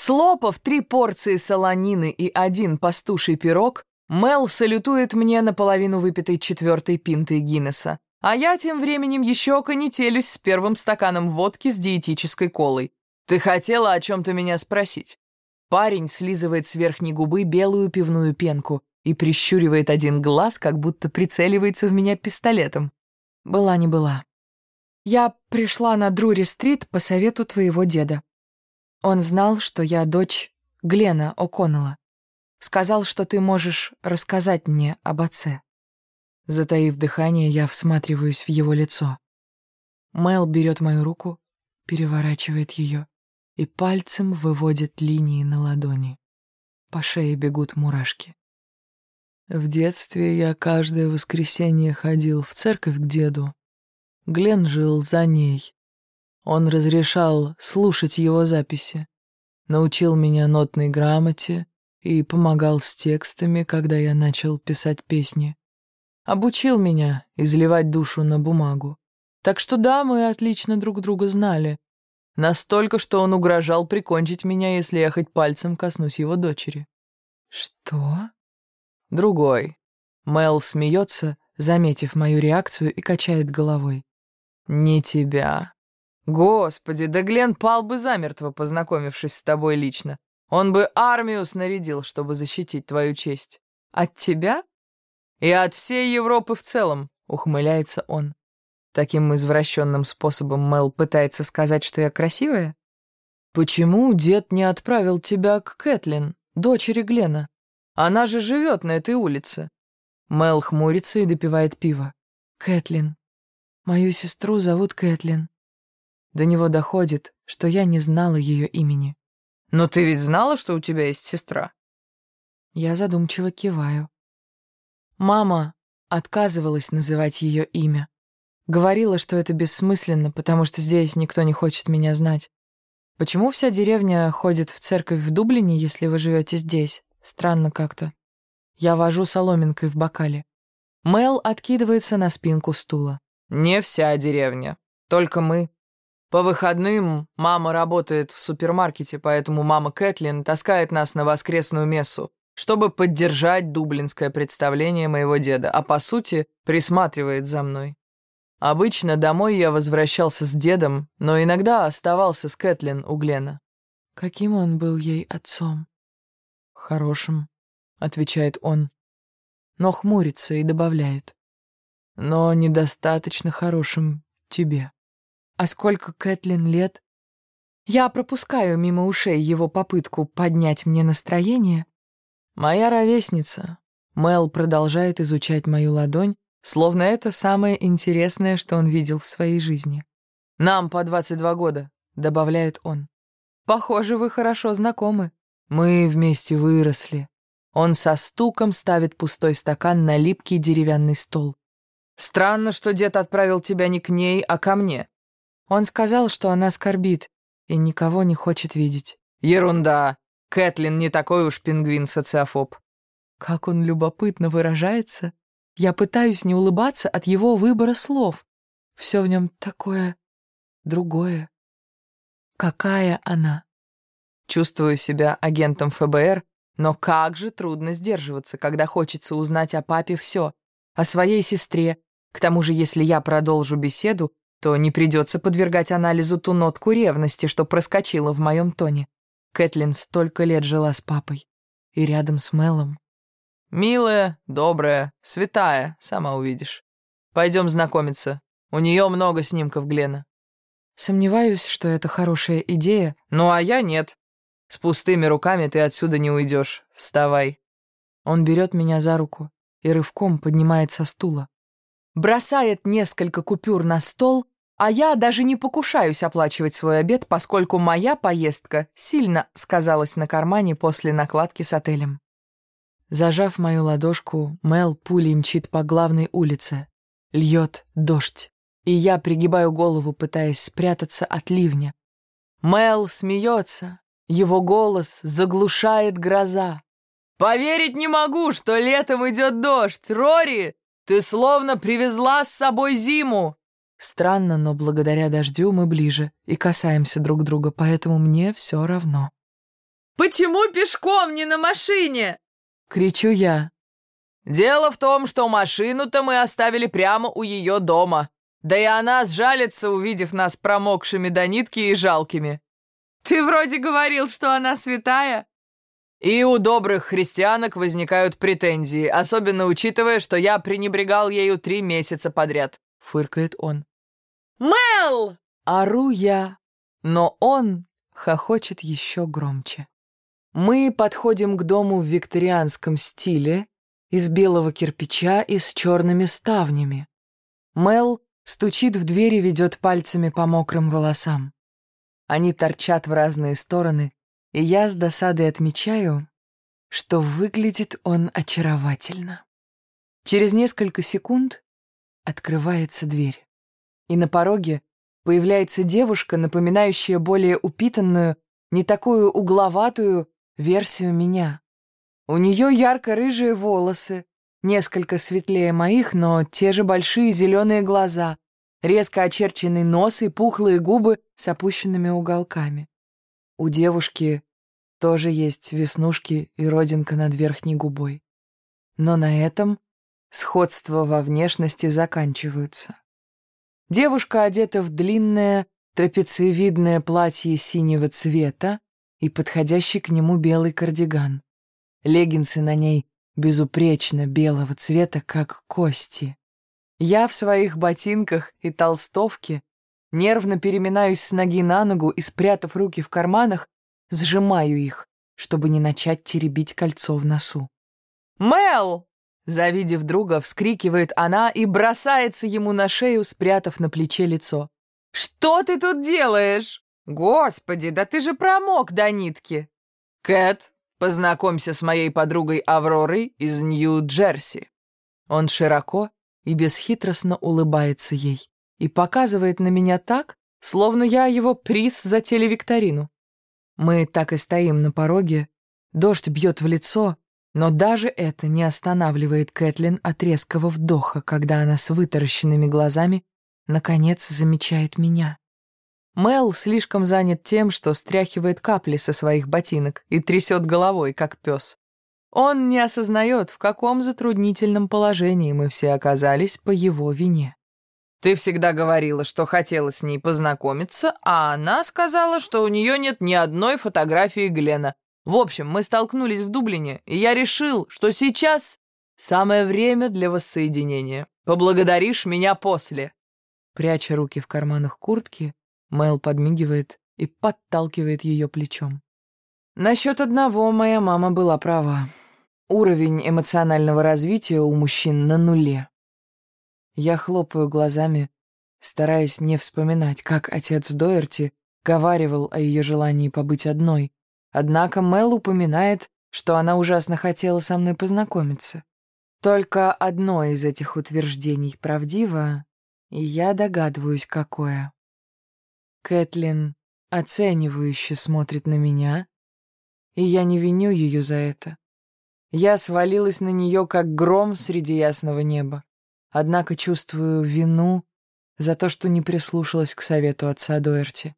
Слопав три порции солонины и один пастуший пирог, Мел салютует мне наполовину выпитой четвертой пинтой Гиннесса, а я тем временем еще конетелюсь с первым стаканом водки с диетической колой. Ты хотела о чем-то меня спросить? Парень слизывает с верхней губы белую пивную пенку и прищуривает один глаз, как будто прицеливается в меня пистолетом. Была не была. Я пришла на Друри-стрит по совету твоего деда. Он знал, что я дочь Глена О'Коннелла. Сказал, что ты можешь рассказать мне об отце. Затаив дыхание, я всматриваюсь в его лицо. Мэл берет мою руку, переворачивает ее и пальцем выводит линии на ладони. По шее бегут мурашки. В детстве я каждое воскресенье ходил в церковь к деду. Глен жил за ней. Он разрешал слушать его записи, научил меня нотной грамоте и помогал с текстами, когда я начал писать песни. Обучил меня изливать душу на бумагу. Так что да, мы отлично друг друга знали. Настолько, что он угрожал прикончить меня, если я хоть пальцем коснусь его дочери. Что? Другой. Мел смеется, заметив мою реакцию, и качает головой. Не тебя. Господи, да Глен пал бы замертво, познакомившись с тобой лично. Он бы армию снарядил, чтобы защитить твою честь. От тебя? И от всей Европы в целом, ухмыляется он. Таким извращенным способом Мел пытается сказать, что я красивая? Почему дед не отправил тебя к Кэтлин, дочери Глена? Она же живет на этой улице. Мел хмурится и допивает пиво. Кэтлин. Мою сестру зовут Кэтлин. До него доходит, что я не знала ее имени. «Но ты ведь знала, что у тебя есть сестра?» Я задумчиво киваю. Мама отказывалась называть ее имя. Говорила, что это бессмысленно, потому что здесь никто не хочет меня знать. Почему вся деревня ходит в церковь в Дублине, если вы живете здесь? Странно как-то. Я вожу соломинкой в бокале. Мел откидывается на спинку стула. «Не вся деревня. Только мы. По выходным мама работает в супермаркете, поэтому мама Кэтлин таскает нас на воскресную мессу, чтобы поддержать дублинское представление моего деда, а по сути присматривает за мной. Обычно домой я возвращался с дедом, но иногда оставался с Кэтлин у Глена. Каким он был ей отцом? Хорошим, отвечает он, но хмурится и добавляет. Но недостаточно хорошим тебе. А сколько Кэтлин лет? Я пропускаю мимо ушей его попытку поднять мне настроение. Моя ровесница. Мел продолжает изучать мою ладонь, словно это самое интересное, что он видел в своей жизни. «Нам по 22 года», — добавляет он. «Похоже, вы хорошо знакомы. Мы вместе выросли». Он со стуком ставит пустой стакан на липкий деревянный стол. «Странно, что дед отправил тебя не к ней, а ко мне. Он сказал, что она скорбит и никого не хочет видеть. Ерунда. Кэтлин не такой уж пингвин-социофоб. Как он любопытно выражается. Я пытаюсь не улыбаться от его выбора слов. Все в нем такое другое. Какая она? Чувствую себя агентом ФБР, но как же трудно сдерживаться, когда хочется узнать о папе все, о своей сестре. К тому же, если я продолжу беседу, то не придется подвергать анализу ту нотку ревности, что проскочила в моем тоне. Кэтлин столько лет жила с папой. И рядом с Мелом. «Милая, добрая, святая, сама увидишь. Пойдем знакомиться. У нее много снимков Глена». Сомневаюсь, что это хорошая идея. Ну, а я нет. С пустыми руками ты отсюда не уйдешь. Вставай. Он берет меня за руку и рывком поднимает со стула бросает несколько купюр на стол, а я даже не покушаюсь оплачивать свой обед, поскольку моя поездка сильно сказалась на кармане после накладки с отелем. Зажав мою ладошку, Мел пулей мчит по главной улице. Льет дождь, и я пригибаю голову, пытаясь спрятаться от ливня. Мел смеется, его голос заглушает гроза. «Поверить не могу, что летом идет дождь! Рори, ты словно привезла с собой зиму!» Странно, но благодаря дождю мы ближе и касаемся друг друга, поэтому мне все равно. Почему пешком, не на машине?» Кричу я. «Дело в том, что машину-то мы оставили прямо у ее дома. Да и она сжалится, увидев нас промокшими до нитки и жалкими». «Ты вроде говорил, что она святая». И у добрых христианок возникают претензии, особенно учитывая, что я пренебрегал ею три месяца подряд», — фыркает он. «Мел!» — ору я, но он хохочет еще громче. Мы подходим к дому в викторианском стиле, из белого кирпича и с черными ставнями. Мел стучит в дверь и ведет пальцами по мокрым волосам. Они торчат в разные стороны, я с досадой отмечаю, что выглядит он очаровательно. Через несколько секунд открывается дверь, и на пороге появляется девушка, напоминающая более упитанную, не такую угловатую версию меня. У нее ярко-рыжие волосы, несколько светлее моих, но те же большие зеленые глаза, резко очерченный нос и пухлые губы с опущенными уголками. У девушки тоже есть веснушки и родинка над верхней губой. Но на этом сходства во внешности заканчиваются. Девушка одета в длинное трапециевидное платье синего цвета и подходящий к нему белый кардиган. Леггинсы на ней безупречно белого цвета, как кости. Я в своих ботинках и толстовке Нервно переминаюсь с ноги на ногу и, спрятав руки в карманах, сжимаю их, чтобы не начать теребить кольцо в носу. «Мел!» Завидев друга, вскрикивает она и бросается ему на шею, спрятав на плече лицо. «Что ты тут делаешь? Господи, да ты же промок до нитки!» «Кэт, познакомься с моей подругой Авророй из Нью-Джерси». Он широко и бесхитростно улыбается ей и показывает на меня так, словно я его приз за телевикторину. Мы так и стоим на пороге, дождь бьет в лицо, но даже это не останавливает Кэтлин от резкого вдоха, когда она с вытаращенными глазами наконец замечает меня. Мел слишком занят тем, что стряхивает капли со своих ботинок и трясет головой, как пес. Он не осознает, в каком затруднительном положении мы все оказались по его вине. Ты всегда говорила, что хотела с ней познакомиться, а она сказала, что у нее нет ни одной фотографии Глена. В общем, мы столкнулись в Дублине, и я решил, что сейчас самое время для воссоединения. Поблагодаришь меня после». Пряча руки в карманах куртки, Мэл подмигивает и подталкивает ее плечом. Насчет одного моя мама была права. Уровень эмоционального развития у мужчин на нуле. Я хлопаю глазами, стараясь не вспоминать, как отец Доерти говаривал о ее желании побыть одной. Однако Мел упоминает, что она ужасно хотела со мной познакомиться. Только одно из этих утверждений правдиво, и я догадываюсь, какое. Кэтлин оценивающе смотрит на меня, и я не виню ее за это. Я свалилась на нее, как гром среди ясного неба. Однако чувствую вину за то, что не прислушалась к совету отца Дуэрти.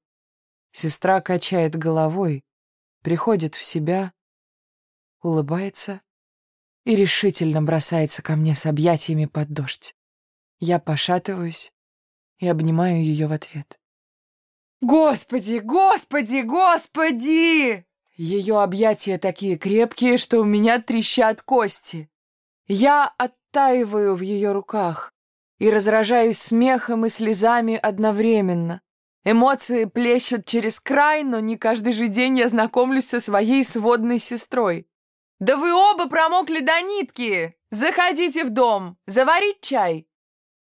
Сестра качает головой, приходит в себя, улыбается и решительно бросается ко мне с объятиями под дождь. Я пошатываюсь и обнимаю ее в ответ. «Господи, господи, господи!» Ее объятия такие крепкие, что у меня трещат кости. Я оттаиваю в ее руках и разражаюсь смехом и слезами одновременно. Эмоции плещут через край, но не каждый же день я знакомлюсь со своей сводной сестрой. «Да вы оба промокли до нитки! Заходите в дом! Заварить чай!»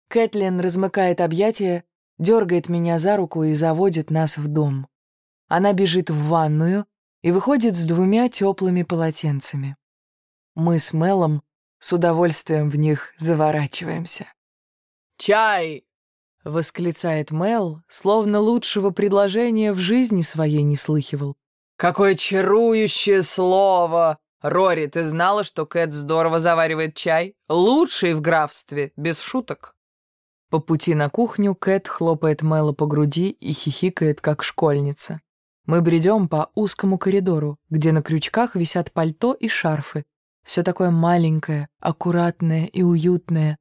Кэтлин размыкает объятия, дергает меня за руку и заводит нас в дом. Она бежит в ванную и выходит с двумя теплыми полотенцами. Мы с Мелом с удовольствием в них заворачиваемся. «Чай!» — восклицает Мел, словно лучшего предложения в жизни своей не слыхивал. «Какое чарующее слово! Рори, ты знала, что Кэт здорово заваривает чай? Лучший в графстве, без шуток!» По пути на кухню Кэт хлопает Мэла по груди и хихикает, как школьница. Мы бредем по узкому коридору, где на крючках висят пальто и шарфы. Все такое маленькое, аккуратное и уютное.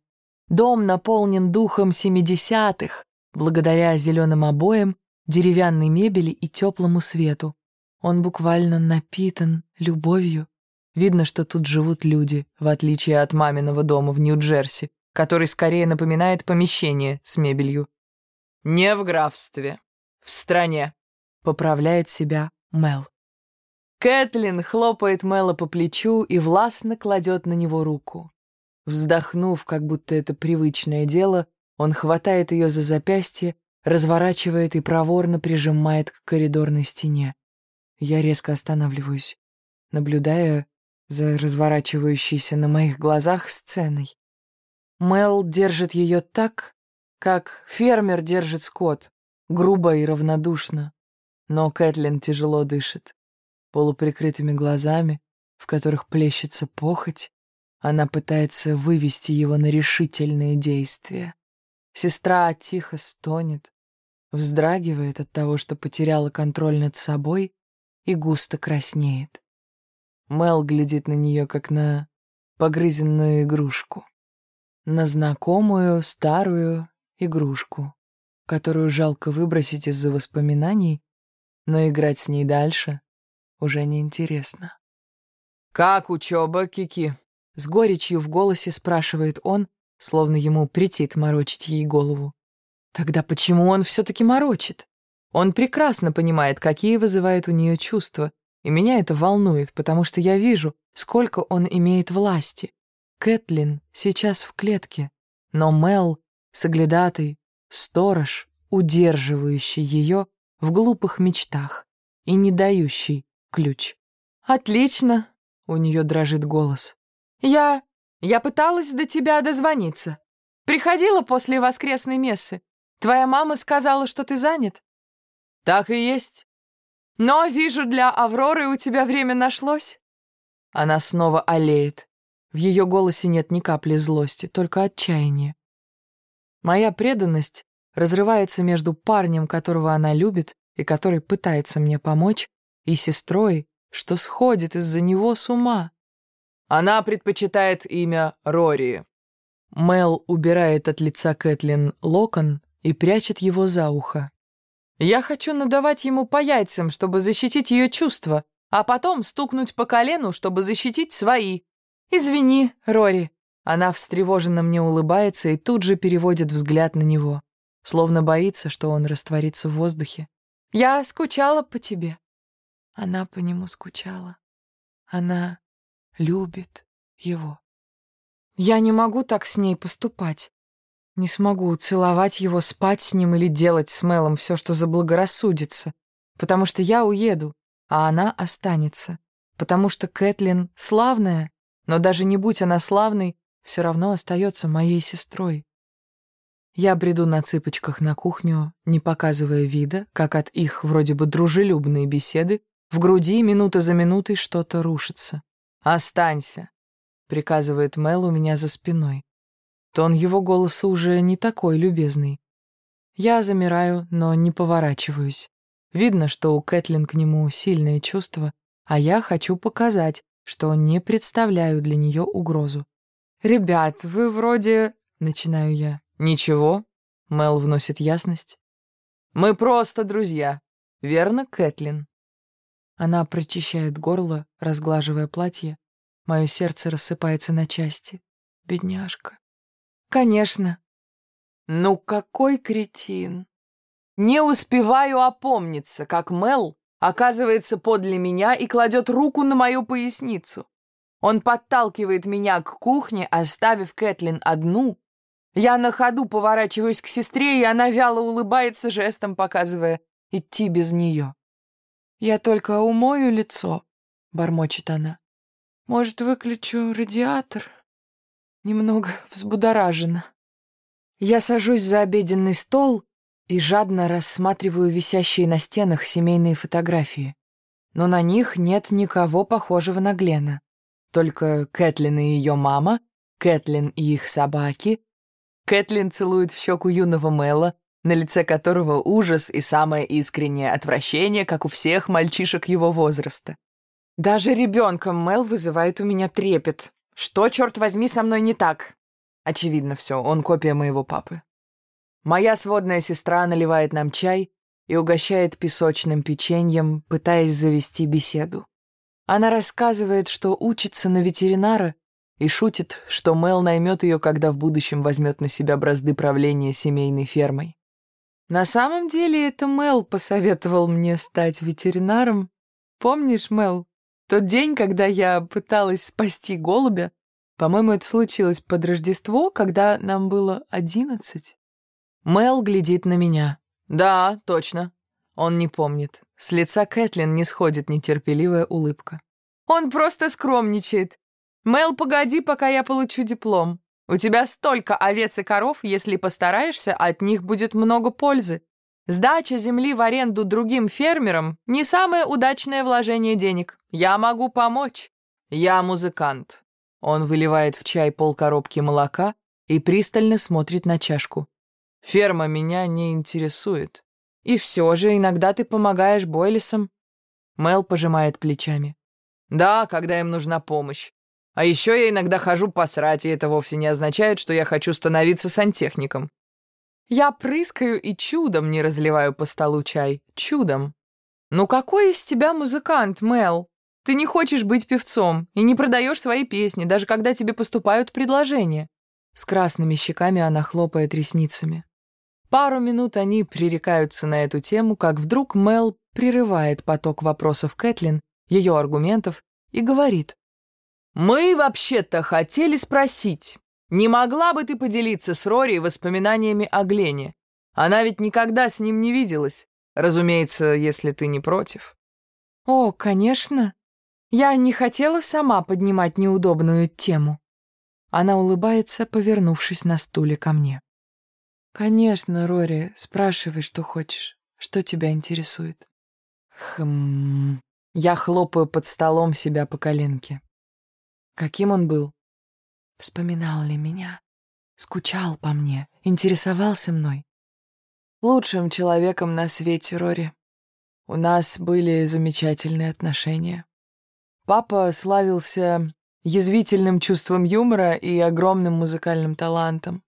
Дом наполнен духом семидесятых, благодаря зеленым обоям, деревянной мебели и теплому свету. Он буквально напитан любовью. Видно, что тут живут люди, в отличие от маминого дома в Нью-Джерси, который скорее напоминает помещение с мебелью. «Не в графстве, в стране», — поправляет себя Мел. Кэтлин хлопает Мэла по плечу и властно кладет на него руку. Вздохнув, как будто это привычное дело, он хватает ее за запястье, разворачивает и проворно прижимает к коридорной стене. Я резко останавливаюсь, наблюдая за разворачивающейся на моих глазах сценой. Мел держит ее так, как фермер держит скот, грубо и равнодушно. Но Кэтлин тяжело дышит. Полуприкрытыми глазами, в которых плещется похоть, она пытается вывести его на решительные действия. Сестра тихо стонет, вздрагивает от того, что потеряла контроль над собой и густо краснеет. Мел глядит на нее, как на погрызенную игрушку. На знакомую старую игрушку, которую жалко выбросить из-за воспоминаний, но играть с ней дальше уже неинтересно. «Как учеба, Кики?» С горечью в голосе спрашивает он, словно ему претит морочить ей голову. Тогда почему он все-таки морочит? Он прекрасно понимает, какие вызывает у нее чувства, и меня это волнует, потому что я вижу, сколько он имеет власти. Кэтлин сейчас в клетке, но Мел — соглядатый, сторож, удерживающий ее в глупых мечтах и не дающий ключ. «Отлично!» — у нее дрожит голос. «Я... я пыталась до тебя дозвониться. Приходила после воскресной мессы. Твоя мама сказала, что ты занят?» «Так и есть. Но, вижу, для Авроры у тебя время нашлось». Она снова олеет. В ее голосе нет ни капли злости, только отчаяние. Моя преданность разрывается между парнем, которого она любит и который пытается мне помочь, и сестрой, что сходит из-за него с ума. Она предпочитает имя Рори. Мел убирает от лица Кэтлин локон и прячет его за ухо. Я хочу надавать ему по яйцам, чтобы защитить ее чувства, а потом стукнуть по колену, чтобы защитить свои. Извини, Рори. Она встревоженно мне улыбается и тут же переводит взгляд на него, словно боится, что он растворится в воздухе. Я скучала по тебе. Она по нему скучала. Она любит его. Я не могу так с ней поступать. Не смогу целовать его, спать с ним или делать с Мелом все, что заблагорассудится, потому что я уеду, а она останется, потому что Кэтлин славная, но даже не будь она славной, все равно остается моей сестрой. Я бреду на цыпочках на кухню, не показывая вида, как от их вроде бы дружелюбной беседы в груди минута за минутой что-то рушится. «Останься», — приказывает Мел у меня за спиной. Тон его голоса уже не такой любезный. Я замираю, но не поворачиваюсь. Видно, что у Кэтлин к нему сильные чувства, а я хочу показать, что не представляю для нее угрозу. «Ребят, вы вроде...» — начинаю я. «Ничего», — Мел вносит ясность. «Мы просто друзья. Верно, Кэтлин?» Она прочищает горло, разглаживая платье. Мое сердце рассыпается на части. Бедняжка. Конечно. Ну какой кретин. Не успеваю опомниться, как Мел оказывается подле меня и кладет руку на мою поясницу. Он подталкивает меня к кухне, оставив Кэтлин одну. Я на ходу поворачиваюсь к сестре, и она вяло улыбается, жестом показывая идти без нее. «Я только умою лицо», — бормочет она. «Может, выключу радиатор?» немного взбудоражена. Я сажусь за обеденный стол и жадно рассматриваю висящие на стенах семейные фотографии. Но на них нет никого похожего на Глена. Только Кэтлин и ее мама, Кэтлин и их собаки. Кэтлин целует в щеку юного Мэла, на лице которого ужас и самое искреннее отвращение, как у всех мальчишек его возраста. Даже ребенком Мел вызывает у меня трепет. Что, черт возьми, со мной не так? Очевидно все, он копия моего папы. Моя сводная сестра наливает нам чай и угощает песочным печеньем, пытаясь завести беседу. Она рассказывает, что учится на ветеринара и шутит, что Мел наймет ее, когда в будущем возьмет на себя бразды правления семейной фермой. На самом деле это Мел посоветовал мне стать ветеринаром. Помнишь, Мел, тот день, когда я пыталась спасти голубя? По-моему, это случилось под Рождество, когда нам было одиннадцать. Мел глядит на меня. «Да, точно». Он не помнит. С лица Кэтлин не сходит нетерпеливая улыбка. «Он просто скромничает. Мел, погоди, пока я получу диплом. У тебя столько овец и коров, если постараешься, от них будет много пользы. Сдача земли в аренду другим фермерам — не самое удачное вложение денег. Я могу помочь. Я музыкант». Он выливает в чай полкоробки молока и пристально смотрит на чашку. «Ферма меня не интересует. И все же иногда ты помогаешь Бойлисам». Мел пожимает плечами. «Да, когда им нужна помощь. А еще я иногда хожу посрать, и это вовсе не означает, что я хочу становиться сантехником. Я прыскаю и чудом не разливаю по столу чай. Чудом. Ну какой из тебя музыкант, Мел? Ты не хочешь быть певцом и не продаешь свои песни, даже когда тебе поступают предложения. С красными щеками она хлопает ресницами. Пару минут они пререкаются на эту тему, как вдруг Мел прерывает поток вопросов Кэтлин, ее аргументов, и говорит. «Мы вообще-то хотели спросить, не могла бы ты поделиться с Рори воспоминаниями о Глене? Она ведь никогда с ним не виделась, разумеется, если ты не против». «О, конечно. Я не хотела сама поднимать неудобную тему». Она улыбается, повернувшись на стуле ко мне. «Конечно, Рори, спрашивай, что хочешь. Что тебя интересует?» «Хм...» Я хлопаю под столом себя по коленке. Каким он был? Вспоминал ли меня? Скучал по мне? Интересовался мной? Лучшим человеком на свете, Рори. У нас были замечательные отношения. Папа славился язвительным чувством юмора и огромным музыкальным талантом.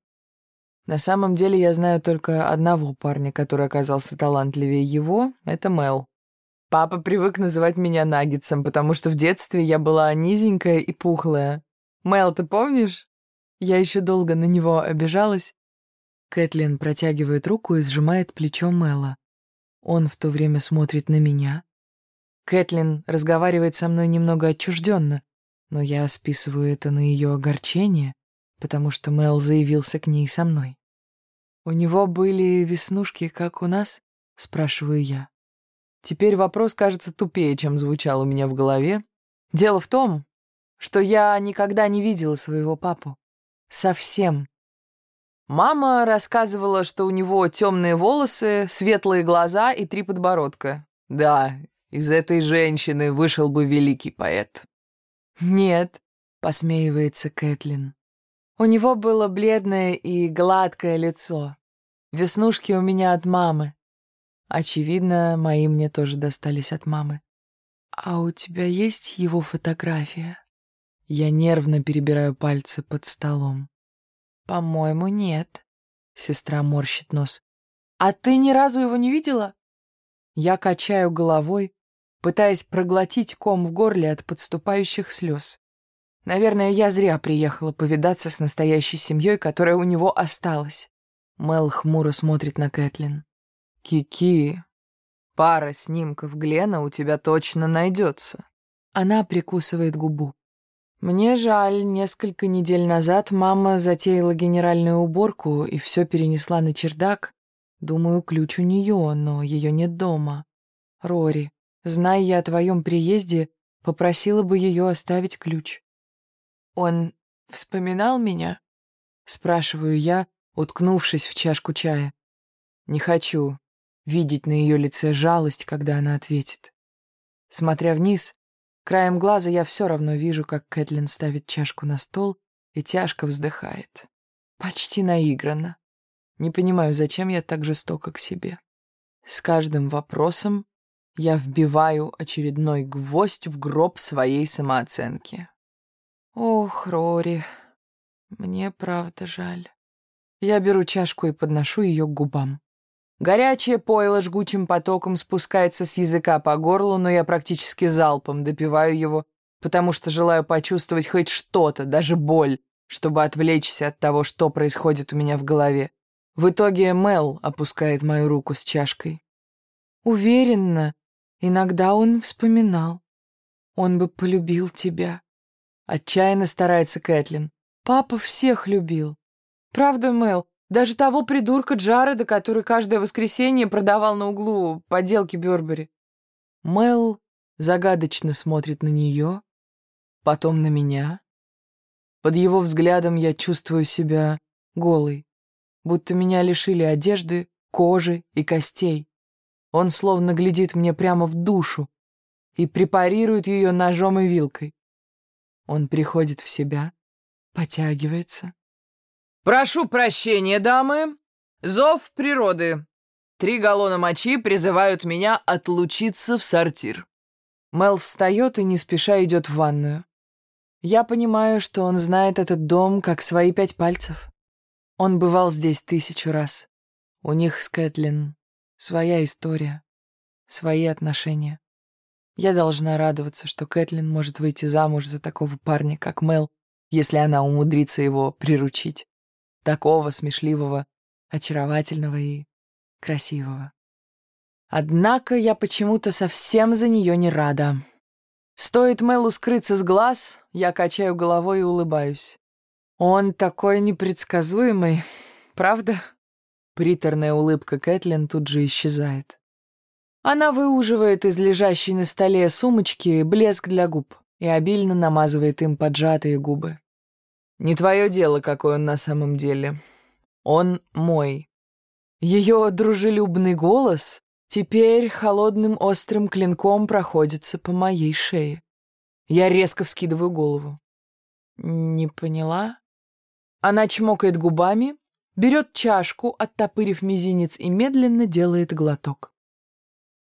На самом деле я знаю только одного парня, который оказался талантливее его — это Мел. Папа привык называть меня Наггетсом, потому что в детстве я была низенькая и пухлая. Мел, ты помнишь? Я еще долго на него обижалась. Кэтлин протягивает руку и сжимает плечо Мела. Он в то время смотрит на меня. Кэтлин разговаривает со мной немного отчужденно, но я списываю это на ее огорчение, потому что Мел заявился к ней со мной. «У него были веснушки, как у нас?» — спрашиваю я. Теперь вопрос кажется тупее, чем звучал у меня в голове. Дело в том, что я никогда не видела своего папу. Совсем. Мама рассказывала, что у него темные волосы, светлые глаза и три подбородка. Да, из этой женщины вышел бы великий поэт. «Нет», — посмеивается Кэтлин. «У него было бледное и гладкое лицо. Веснушки у меня от мамы. Очевидно, мои мне тоже достались от мамы. «А у тебя есть его фотография?» Я нервно перебираю пальцы под столом. «По-моему, нет». Сестра морщит нос. «А ты ни разу его не видела?» Я качаю головой, пытаясь проглотить ком в горле от подступающих слез. Наверное, я зря приехала повидаться с настоящей семьей, которая у него осталась. Мел хмуро смотрит на Кэтлин. Кики, пара снимков Глена у тебя точно найдется. Она прикусывает губу. Мне жаль, несколько недель назад мама затеяла генеральную уборку и все перенесла на чердак. Думаю, ключ у нее, но ее нет дома. Рори, зная я о твоем приезде, попросила бы ее оставить ключ. Он вспоминал меня? Спрашиваю я, уткнувшись в чашку чая. Не хочу видеть на ее лице жалость, когда она ответит. Смотря вниз, краем глаза я все равно вижу, как Кэтлин ставит чашку на стол и тяжко вздыхает. Почти наигранно. Не понимаю, зачем я так жестока к себе. С каждым вопросом я вбиваю очередной гвоздь в гроб своей самооценки. Ох, Рори, мне правда жаль. Я беру чашку и подношу ее к губам. Горячее пойло жгучим потоком спускается с языка по горлу, но я практически залпом допиваю его, потому что желаю почувствовать хоть что-то, даже боль, чтобы отвлечься от того, что происходит у меня в голове. В итоге Мел опускает мою руку с чашкой. Уверенно, иногда он вспоминал. Он бы полюбил тебя. Отчаянно старается Кэтлин. Папа всех любил. Правда, Мел, даже того придурка Джареда, который каждое воскресенье продавал на углу поделки Бёрбери. Мел загадочно смотрит на нее, потом на меня. Под его взглядом я чувствую себя голой, будто меня лишили одежды, кожи и костей. Он словно глядит мне прямо в душу и препарирует ее ножом и вилкой. Он приходит в себя, потягивается, «Прошу прощения, дамы. Зов природы. Три галлона мочи призывают меня отлучиться в сортир». Мел встает и не спеша идет в ванную. Я понимаю, что он знает этот дом как свои пять пальцев. Он бывал здесь тысячу раз. У них с Кэтлин своя история, свои отношения. Я должна радоваться, что Кэтлин может выйти замуж за такого парня, как Мел, если она умудрится его приручить такого смешливого, очаровательного и красивого. Однако я почему-то совсем за нее не рада. Стоит Мэлу скрыться с глаз, я качаю головой и улыбаюсь. Он такой непредсказуемый, правда? Приторная улыбка Кэтлин тут же исчезает. Она выуживает из лежащей на столе сумочки блеск для губ и обильно намазывает им поджатые губы. Не твое дело, какой он на самом деле. Он мой. Ее дружелюбный голос теперь холодным острым клинком проходится по моей шее. Я резко вскидываю голову. Не поняла? Она чмокает губами, берет чашку, оттопырив мизинец, и медленно делает глоток.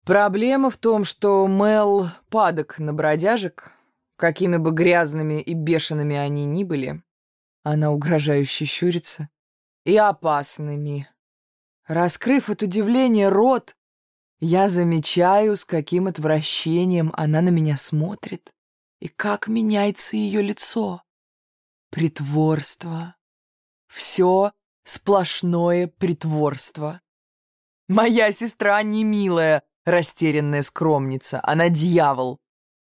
Проблема в том, что Мел падок на бродяжек, какими бы грязными и бешеными они ни были. Она угрожающе щурится. И опасными. Раскрыв от удивления рот, я замечаю, с каким отвращением она на меня смотрит и как меняется ее лицо. Притворство. Все сплошное притворство. Моя сестра не милая, растерянная скромница. Она дьявол.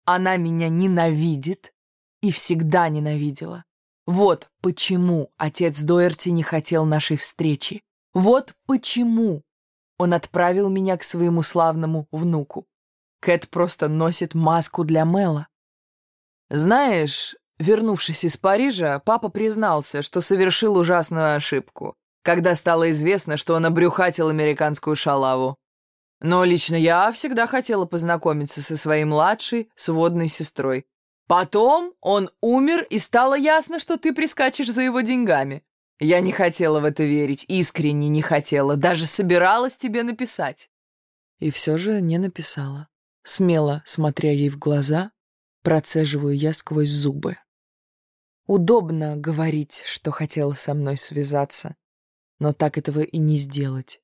Она меня ненавидит и всегда ненавидела. Вот почему отец Доерти не хотел нашей встречи. Вот почему он отправил меня к своему славному внуку. Кэт просто носит маску для Мэла. Знаешь, вернувшись из Парижа, папа признался, что совершил ужасную ошибку, когда стало известно, что он обрюхатил американскую шалаву. Но лично я всегда хотела познакомиться со своей младшей сводной сестрой. Потом он умер, и стало ясно, что ты прискачешь за его деньгами. Я не хотела в это верить, искренне не хотела, даже собиралась тебе написать. И все же не написала. Смело, смотря ей в глаза, процеживаю я сквозь зубы. Удобно говорить, что хотела со мной связаться, но так этого и не сделать.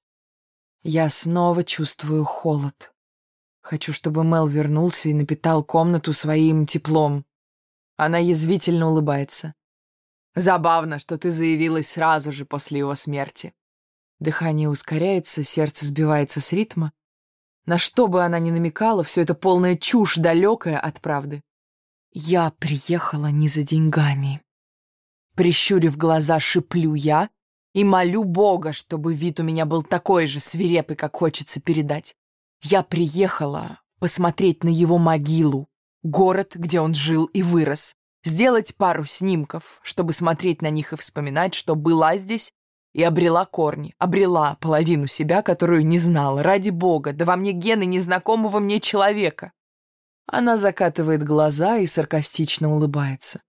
Я снова чувствую холод. Хочу, чтобы Мел вернулся и напитал комнату своим теплом. Она язвительно улыбается. Забавно, что ты заявилась сразу же после его смерти. Дыхание ускоряется, сердце сбивается с ритма. На что бы она ни намекала, все это полная чушь, далекая от правды. Я приехала не за деньгами. Прищурив глаза, шиплю я и молю Бога, чтобы вид у меня был такой же свирепый, как хочется передать. Я приехала посмотреть на его могилу, город, где он жил и вырос, сделать пару снимков, чтобы смотреть на них и вспоминать, что была здесь и обрела корни, обрела половину себя, которую не знала. Ради бога, да во мне гены незнакомого мне человека. Она закатывает глаза и саркастично улыбается.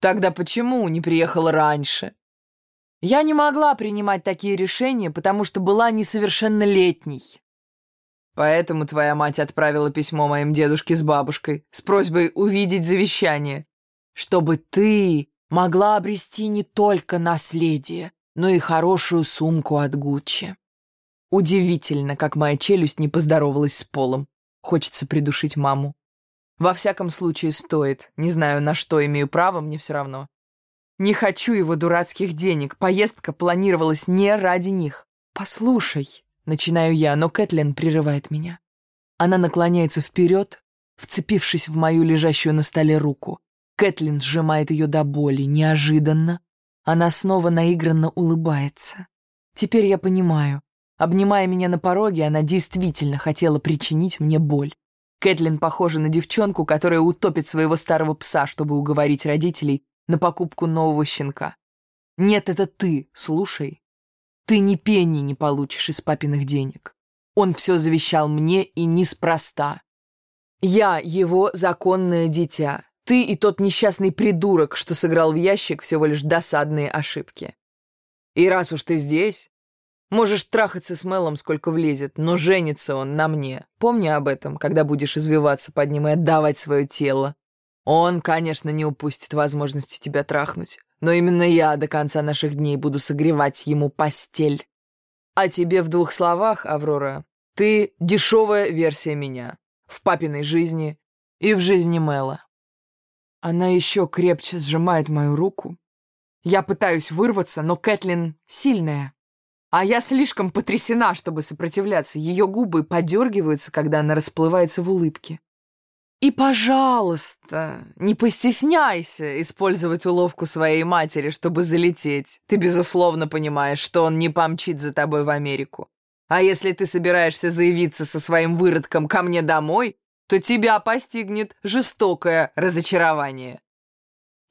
Тогда почему не приехала раньше? Я не могла принимать такие решения, потому что была несовершеннолетней. Поэтому твоя мать отправила письмо моим дедушке с бабушкой с просьбой увидеть завещание, чтобы ты могла обрести не только наследие, но и хорошую сумку от Гуччи. Удивительно, как моя челюсть не поздоровалась с полом. Хочется придушить маму. Во всяком случае, стоит. Не знаю, на что имею право, мне все равно. Не хочу его дурацких денег. Поездка планировалась не ради них. Послушай, начинаю я, но Кэтлин прерывает меня. Она наклоняется вперед, вцепившись в мою лежащую на столе руку. Кэтлин сжимает ее до боли, неожиданно. Она снова наигранно улыбается. Теперь я понимаю. Обнимая меня на пороге, она действительно хотела причинить мне боль. Кэтлин похожа на девчонку, которая утопит своего старого пса, чтобы уговорить родителей на покупку нового щенка. Нет, это ты, слушай. Ты ни пенни не получишь из папиных денег. Он все завещал мне и неспроста. Я его законное дитя. Ты и тот несчастный придурок, что сыграл в ящик всего лишь досадные ошибки. И раз уж ты здесь, можешь трахаться с Мелом сколько влезет, но женится он на мне. Помни об этом, когда будешь извиваться под ним и отдавать свое тело. Он, конечно, не упустит возможности тебя трахнуть, но именно я до конца наших дней буду согревать ему постель. А тебе в двух словах, Аврора, ты дешевая версия меня в папиной жизни и в жизни Мэла. Она еще крепче сжимает мою руку. Я пытаюсь вырваться, но Кэтлин сильная. А я слишком потрясена, чтобы сопротивляться. Ее губы подергиваются, когда она расплывается в улыбке. И, пожалуйста, не постесняйся использовать уловку своей матери, чтобы залететь. Ты, безусловно, понимаешь, что он не помчит за тобой в Америку. А если ты собираешься заявиться со своим выродком ко мне домой, то тебя постигнет жестокое разочарование.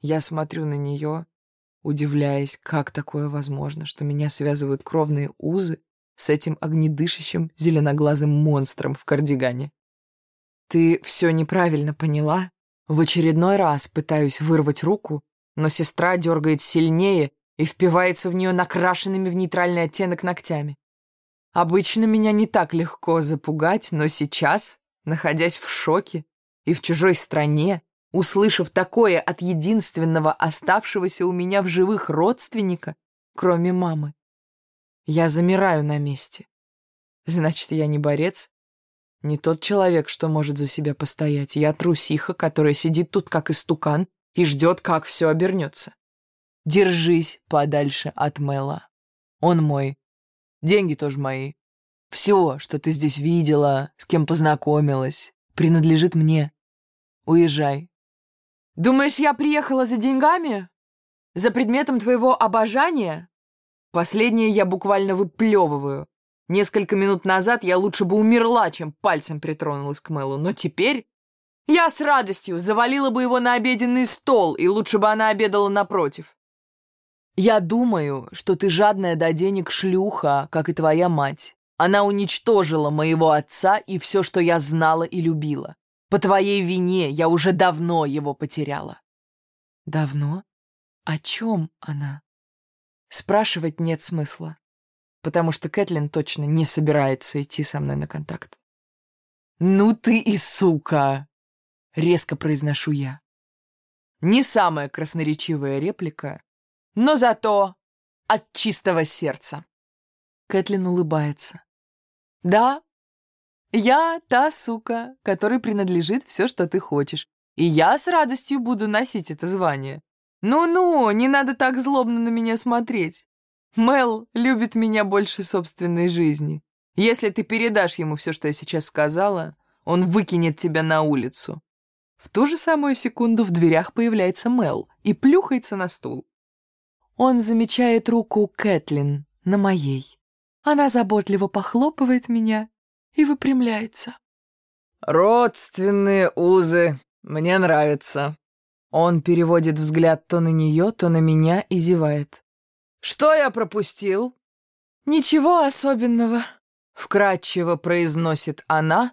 Я смотрю на нее, удивляясь, как такое возможно, что меня связывают кровные узы с этим огнедышащим зеленоглазым монстром в кардигане. «Ты все неправильно поняла?» В очередной раз пытаюсь вырвать руку, но сестра дергает сильнее и впивается в нее накрашенными в нейтральный оттенок ногтями. Обычно меня не так легко запугать, но сейчас, находясь в шоке и в чужой стране, услышав такое от единственного оставшегося у меня в живых родственника, кроме мамы, я замираю на месте. Значит, я не борец, не тот человек, что может за себя постоять. Я трусиха, которая сидит тут как истукан и ждет, как все обернется. Держись подальше от Мэла. Он мой. Деньги тоже мои. Все, что ты здесь видела, с кем познакомилась, принадлежит мне. Уезжай. Думаешь, я приехала за деньгами? За предметом твоего обожания? Последнее я буквально выплевываю. Несколько минут назад я лучше бы умерла, чем пальцем притронулась к Мэлу, но теперь я с радостью завалила бы его на обеденный стол, и лучше бы она обедала напротив. Я думаю, что ты жадная до денег шлюха, как и твоя мать. Она уничтожила моего отца и все, что я знала и любила. По твоей вине я уже давно его потеряла. Давно? О чем она? Спрашивать нет смысла потому что Кэтлин точно не собирается идти со мной на контакт. «Ну ты и сука!» — резко произношу я. Не самая красноречивая реплика, но зато от чистого сердца. Кэтлин улыбается. «Да, я та сука, которой принадлежит все, что ты хочешь, и я с радостью буду носить это звание. Ну-ну, не надо так злобно на меня смотреть. Мел любит меня больше собственной жизни. Если ты передашь ему все, что я сейчас сказала, он выкинет тебя на улицу. В ту же самую секунду в дверях появляется Мел и плюхается на стул. Он замечает руку Кэтлин на моей. Она заботливо похлопывает меня и выпрямляется. «Родственные узы. Мне нравится». Он переводит взгляд то на нее, то на меня и зевает. Что я пропустил?» «Ничего особенного», — вкратчиво произносит она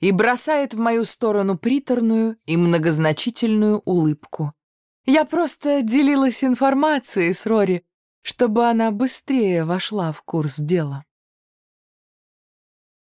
и бросает в мою сторону приторную и многозначительную улыбку. «Я просто делилась информацией с Рори. чтобы она быстрее вошла в курс дела.